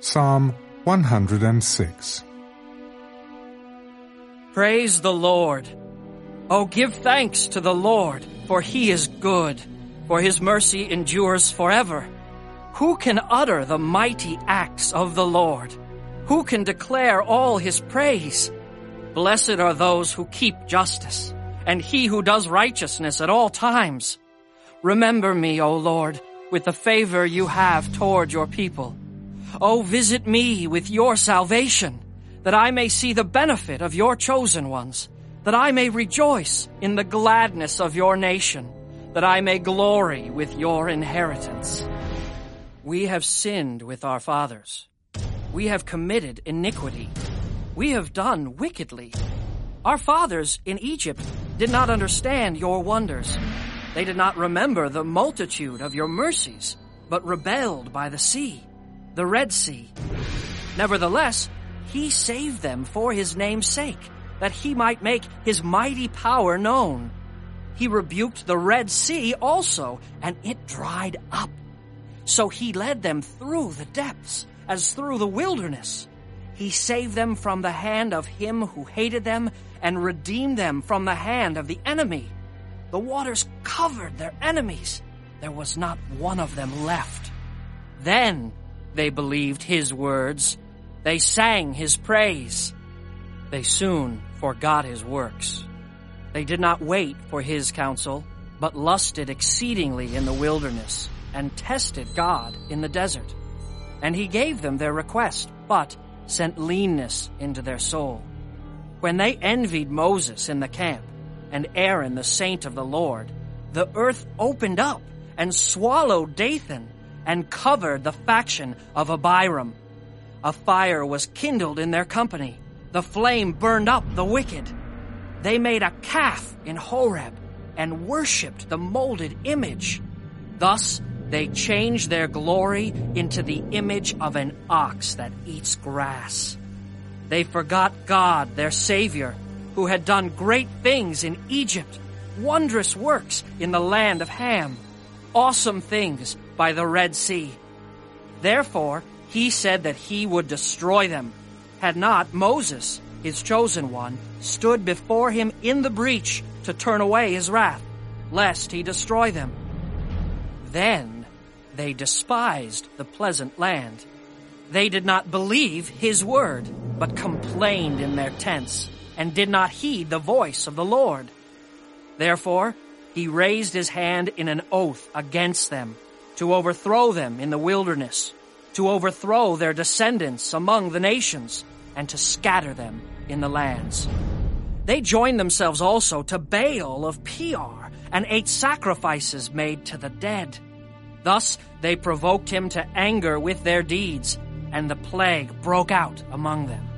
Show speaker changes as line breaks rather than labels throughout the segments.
Psalm 106
Praise the Lord. Oh, give thanks to the Lord, for he is good, for his mercy endures forever. Who can utter the mighty acts of the Lord? Who can declare all his praise? Blessed are those who keep justice, and he who does righteousness at all times. Remember me, O Lord, with the favor you have toward your people. Oh, visit me with your salvation, that I may see the benefit of your chosen ones, that I may rejoice in the gladness of your nation, that I may glory with your inheritance. We have sinned with our fathers. We have committed iniquity. We have done wickedly. Our fathers in Egypt did not understand your wonders. They did not remember the multitude of your mercies, but rebelled by the sea, the Red Sea. Nevertheless, he saved them for his name's sake, that he might make his mighty power known. He rebuked the Red Sea also, and it dried up. So he led them through the depths, as through the wilderness. He saved them from the hand of him who hated them, and redeemed them from the hand of the enemy. The waters covered their enemies. There was not one of them left. Then they believed his words. They sang his praise. They soon forgot his works. They did not wait for his counsel, but lusted exceedingly in the wilderness, and tested God in the desert. And he gave them their request, but sent leanness into their soul. When they envied Moses in the camp, and Aaron the saint of the Lord, the earth opened up and swallowed Dathan and covered the faction of Abiram. A fire was kindled in their company. The flame burned up the wicked. They made a calf in Horeb and worshipped the molded image. Thus they changed their glory into the image of an ox that eats grass. They forgot God, their Savior, who had done great things in Egypt, wondrous works in the land of Ham, awesome things by the Red Sea. Therefore, he said that he would destroy them, had not Moses, his chosen one, stood before him in the breach to turn away his wrath, lest he destroy them. Then they despised the pleasant land. They did not believe his word, but complained in their tents and did not heed the voice of the Lord. Therefore, he raised his hand in an oath against them to overthrow them in the wilderness, to overthrow their descendants among the nations, and to scatter them in the lands. They joined themselves also to Baal of Peor and ate sacrifices made to the dead. Thus they provoked him to anger with their deeds, and the plague broke out among them.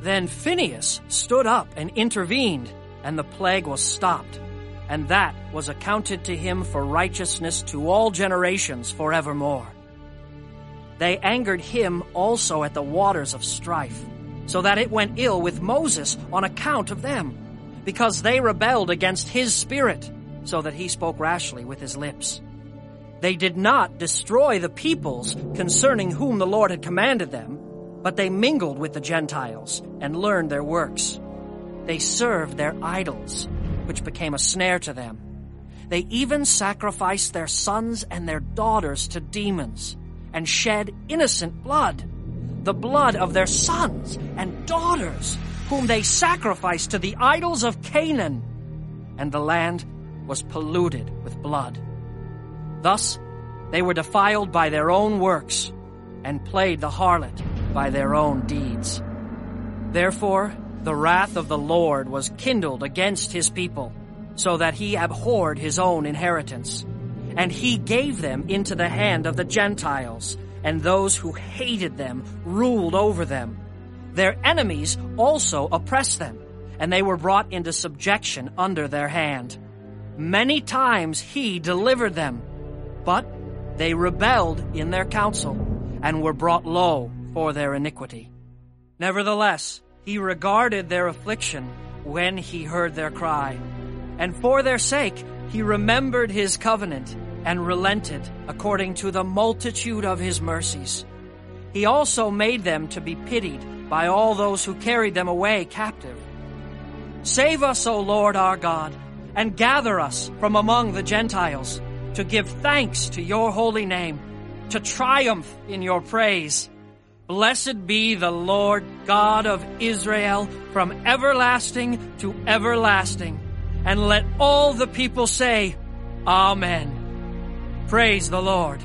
Then Phinehas stood up and intervened, and the plague was stopped. And that was accounted to him for righteousness to all generations forevermore. They angered him also at the waters of strife, so that it went ill with Moses on account of them, because they rebelled against his spirit, so that he spoke rashly with his lips. They did not destroy the peoples concerning whom the Lord had commanded them, but they mingled with the Gentiles and learned their works. They served their idols, which became a snare to them. They even sacrificed their sons and their daughters to demons and shed innocent blood, the blood of their sons and daughters, whom they sacrificed to the idols of Canaan. And the land was polluted with blood. Thus, they were defiled by their own works and played the harlot by their own deeds. Therefore, the wrath of the Lord was kindled against his people, so that he abhorred his own inheritance. And he gave them into the hand of the Gentiles, and those who hated them ruled over them. Their enemies also oppressed them, and they were brought into subjection under their hand. Many times he delivered them, but they rebelled in their counsel, and were brought low for their iniquity. Nevertheless, he regarded their affliction when he heard their cry. And for their sake, he remembered his covenant and relented according to the multitude of his mercies. He also made them to be pitied by all those who carried them away captive. Save us, O Lord our God, and gather us from among the Gentiles to give thanks to your holy name, to triumph in your praise. Blessed be the Lord God of Israel from everlasting to everlasting. And let all the people say, Amen. Praise the Lord.